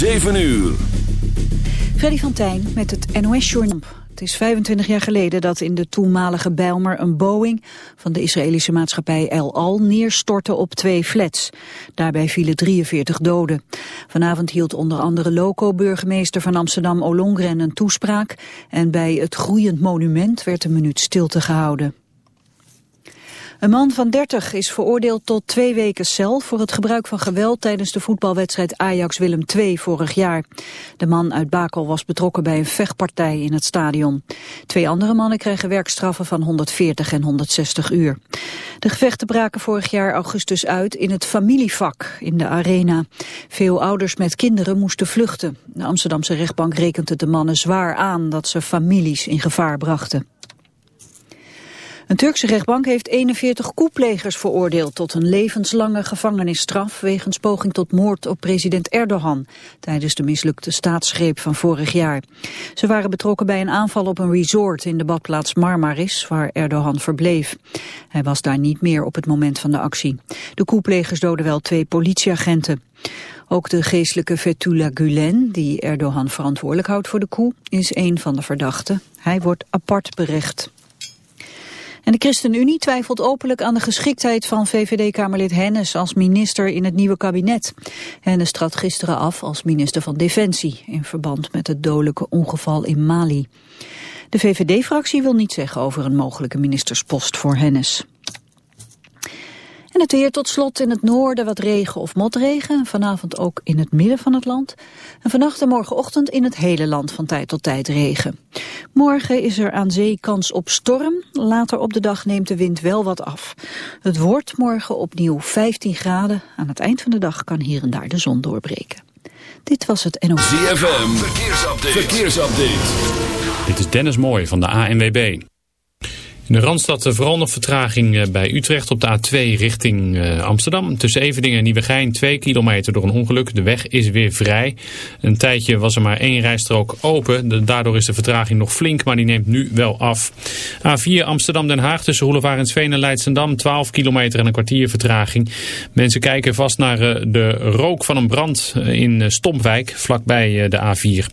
7 uur. Freddy van Tijn met het NOS-journaal. Het is 25 jaar geleden dat in de toenmalige Bijlmer een Boeing van de Israëlische maatschappij El Al neerstortte op twee flats. Daarbij vielen 43 doden. Vanavond hield onder andere Loco-burgemeester van Amsterdam Olongren een toespraak en bij het groeiend monument werd een minuut stilte gehouden. Een man van 30 is veroordeeld tot twee weken cel voor het gebruik van geweld tijdens de voetbalwedstrijd Ajax-Willem II vorig jaar. De man uit Bakel was betrokken bij een vechtpartij in het stadion. Twee andere mannen kregen werkstraffen van 140 en 160 uur. De gevechten braken vorig jaar augustus uit in het familievak in de arena. Veel ouders met kinderen moesten vluchten. De Amsterdamse rechtbank rekent het de mannen zwaar aan dat ze families in gevaar brachten. Een Turkse rechtbank heeft 41 koeplegers veroordeeld tot een levenslange gevangenisstraf wegens poging tot moord op president Erdogan tijdens de mislukte staatsgreep van vorig jaar. Ze waren betrokken bij een aanval op een resort in de badplaats Marmaris waar Erdogan verbleef. Hij was daar niet meer op het moment van de actie. De koeplegers doden wel twee politieagenten. Ook de geestelijke Fethullah Gulen, die Erdogan verantwoordelijk houdt voor de coup, is een van de verdachten. Hij wordt apart berecht. En de ChristenUnie twijfelt openlijk aan de geschiktheid van VVD-Kamerlid Hennis als minister in het nieuwe kabinet. Hennis trad gisteren af als minister van Defensie in verband met het dodelijke ongeval in Mali. De VVD-fractie wil niet zeggen over een mogelijke ministerspost voor Hennis. En het weer tot slot in het noorden wat regen of motregen. Vanavond ook in het midden van het land. En vannacht en morgenochtend in het hele land van tijd tot tijd regen. Morgen is er aan zee kans op storm. Later op de dag neemt de wind wel wat af. Het wordt morgen opnieuw 15 graden. Aan het eind van de dag kan hier en daar de zon doorbreken. Dit was het NOS. ZFM, verkeersupdate. verkeersupdate. Dit is Dennis Mooij van de ANWB. De Randstad vooral nog vertraging eh, bij Utrecht op de A2 richting eh, Amsterdam. Tussen Eveningen en Nieuwegein 2 kilometer door een ongeluk. De weg is weer vrij. Een tijdje was er maar één rijstrook open. Daardoor is de vertraging nog flink, maar die neemt nu wel af. A4 Amsterdam-Den Haag tussen Roelevarensveen en Leidsendam. 12 kilometer en een kwartier vertraging. Mensen kijken vast naar eh, de rook van een brand in Stompwijk, vlakbij de A4.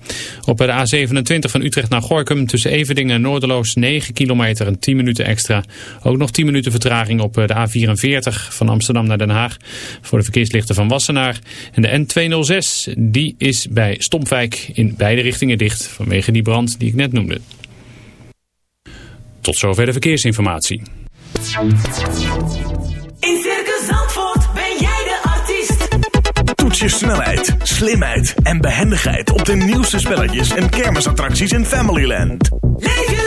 Op de A27 van Utrecht naar Gorkum tussen Eveningen en Noorderloos 9 kilometer en 10 minuten minuten extra. Ook nog 10 minuten vertraging op eh, de A44 van Amsterdam naar Den Haag. Voor de verkeerslichten van Wassenaar. En de N206 die is bij Stompwijk in beide richtingen dicht. Vanwege die brand die ik net noemde. Tot zover de verkeersinformatie. In Circus Zandvoort ben jij de artiest. Toets je snelheid, slimheid en behendigheid op de nieuwste spelletjes en kermisattracties in Familyland. Leef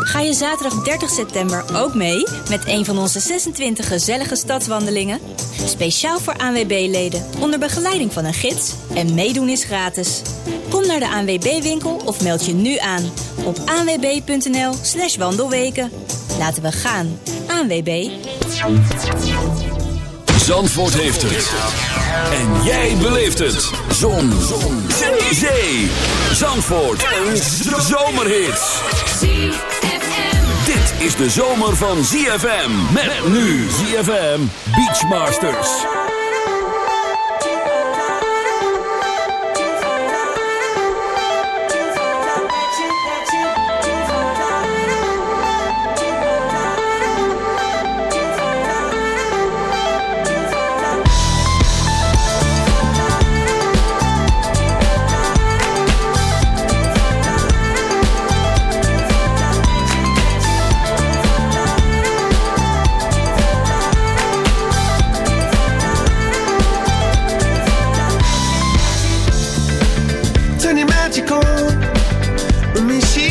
Ga je zaterdag 30 september ook mee met een van onze 26 gezellige stadswandelingen? Speciaal voor ANWB-leden onder begeleiding van een gids en meedoen is gratis. Kom naar de ANWB-winkel of meld je nu aan op anwb.nl slash wandelweken. Laten we gaan. ANWB. Zandvoort heeft het. En jij beleeft het. Zon. Zon. Zee. Zandvoort. Een zomerhit is de zomer van ZFM. Met nu ZFM Beachmasters. magical. Let.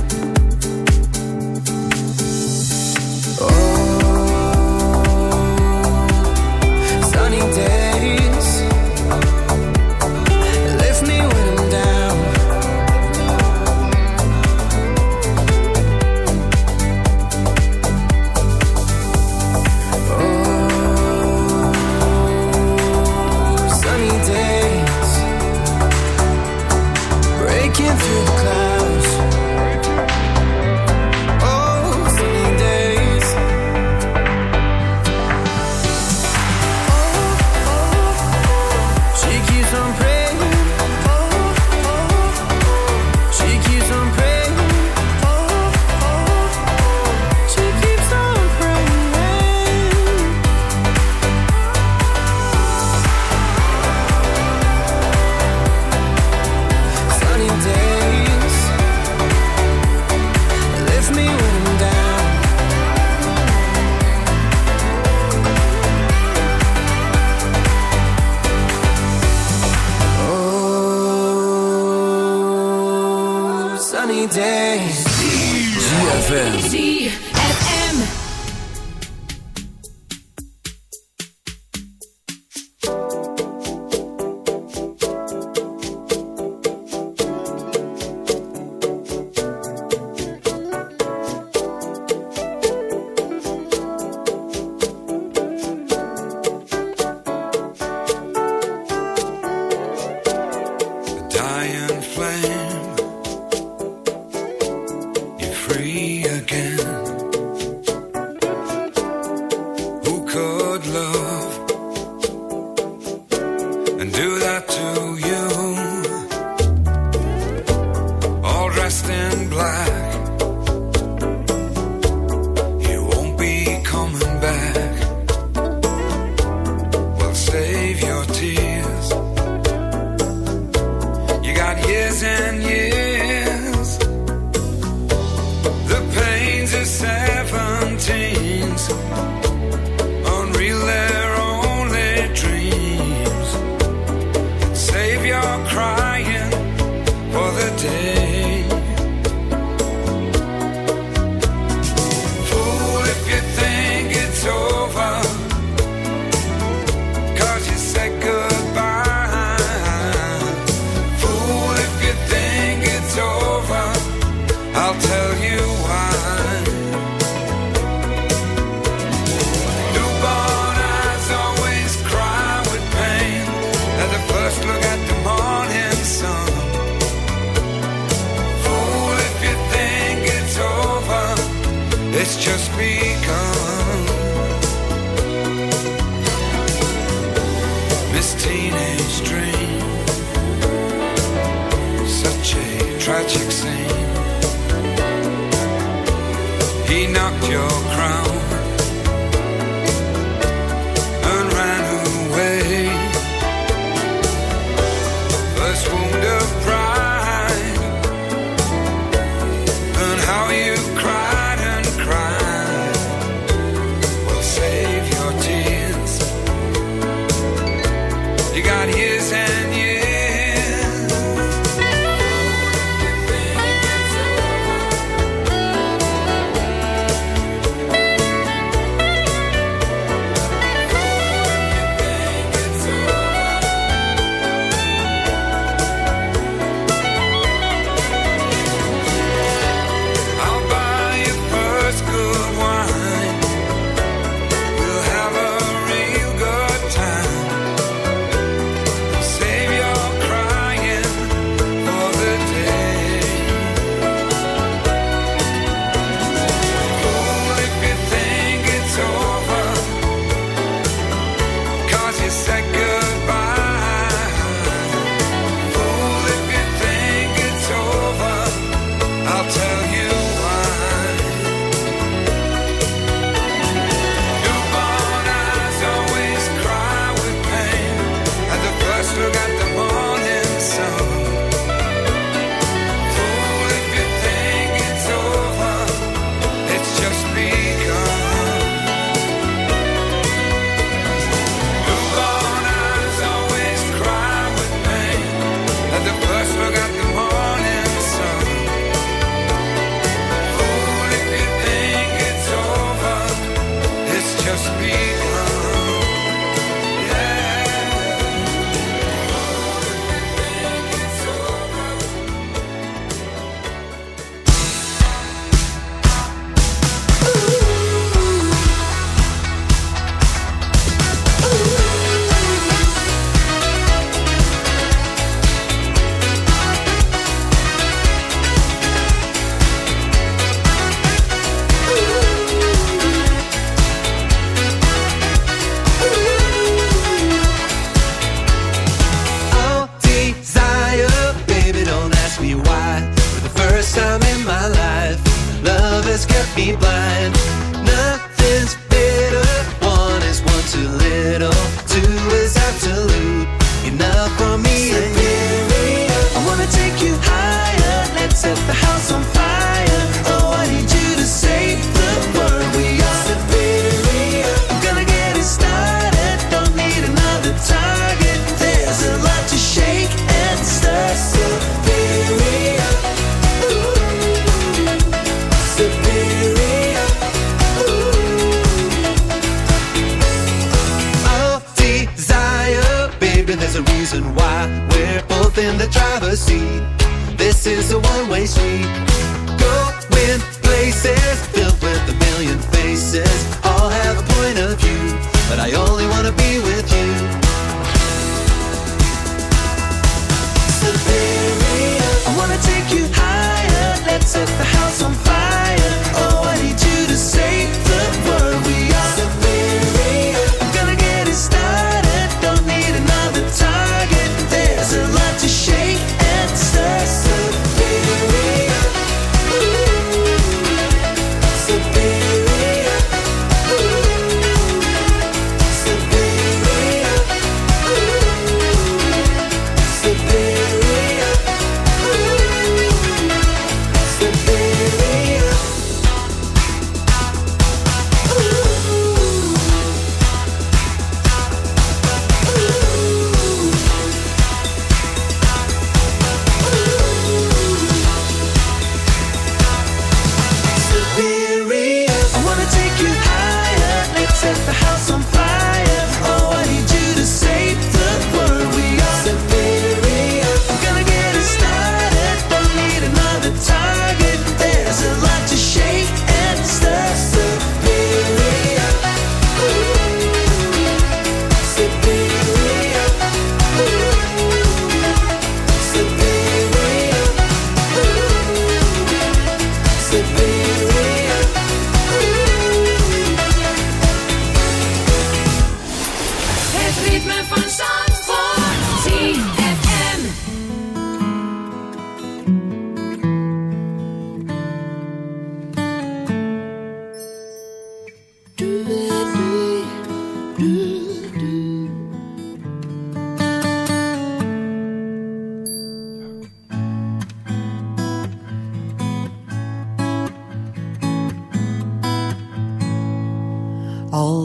first wound of pride.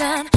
ocean.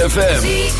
ZFM.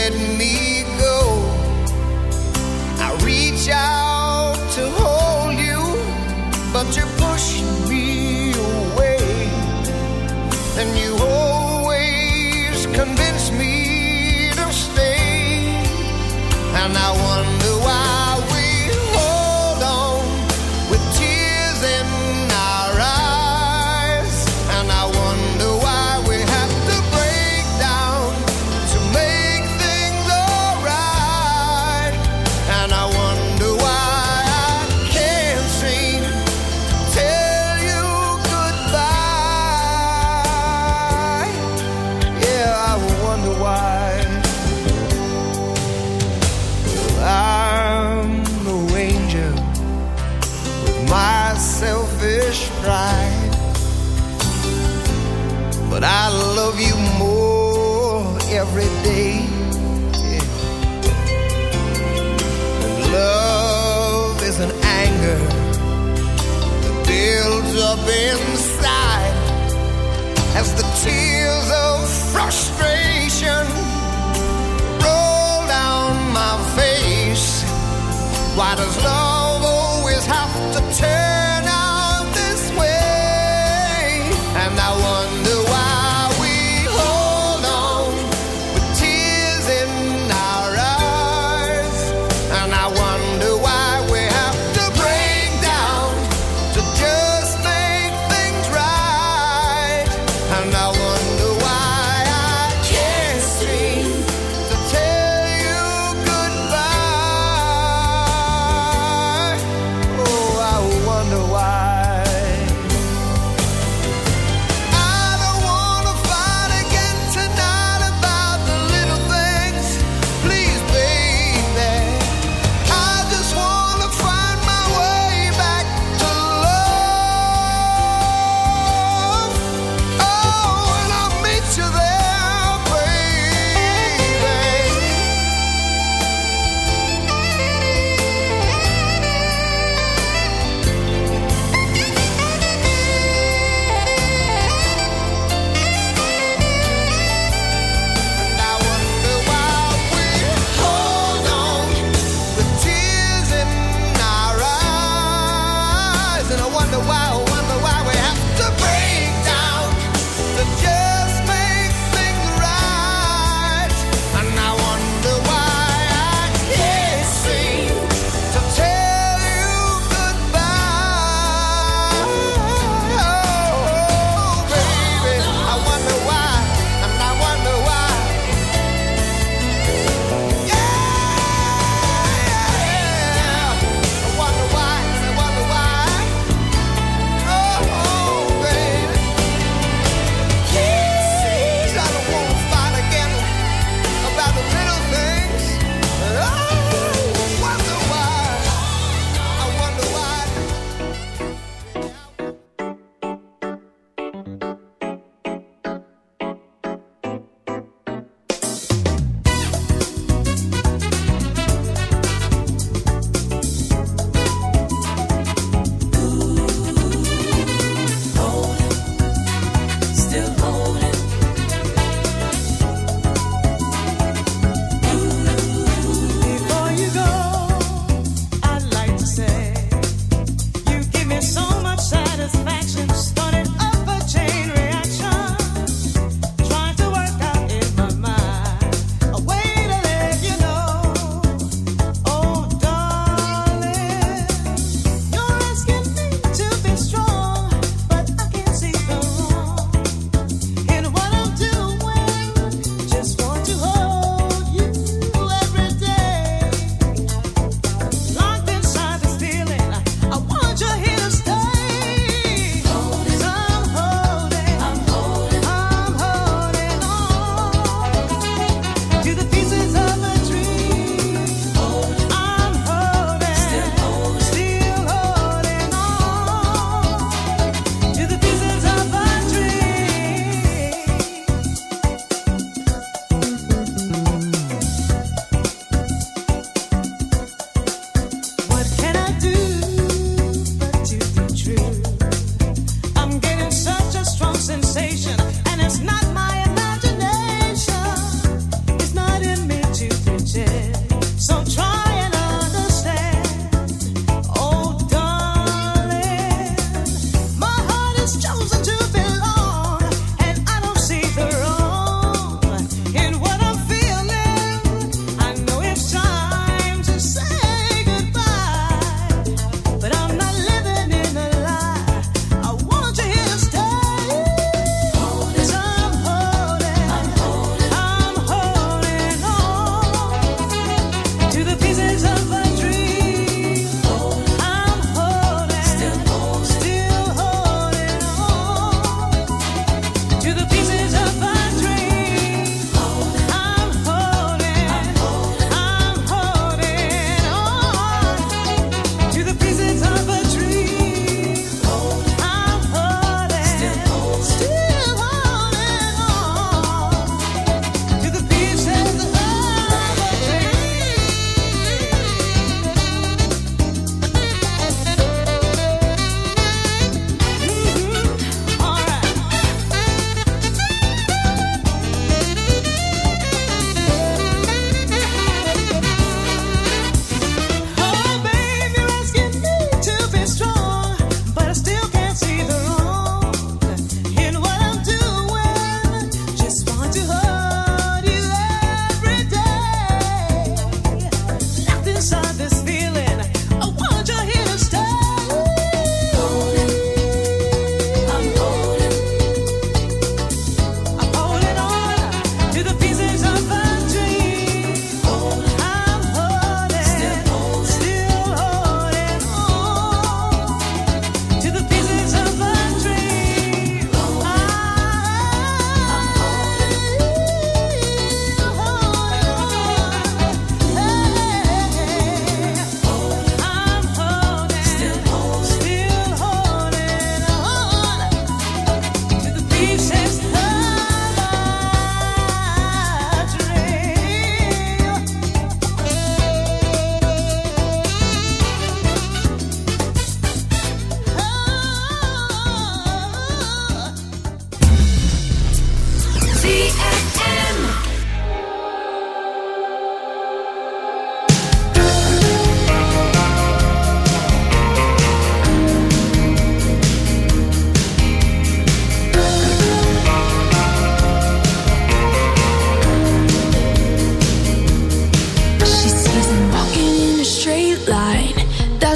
Let me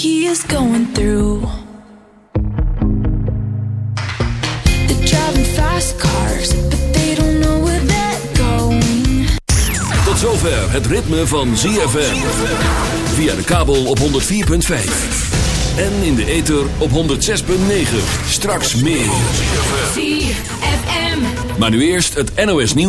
he is going through. Driving fast cars, but they don't know where they're going. Tot zover het ritme van ZFM. Via de kabel op 104.5. En in de ether op 106.9. Straks meer. Maar nu eerst het NOS nieuws.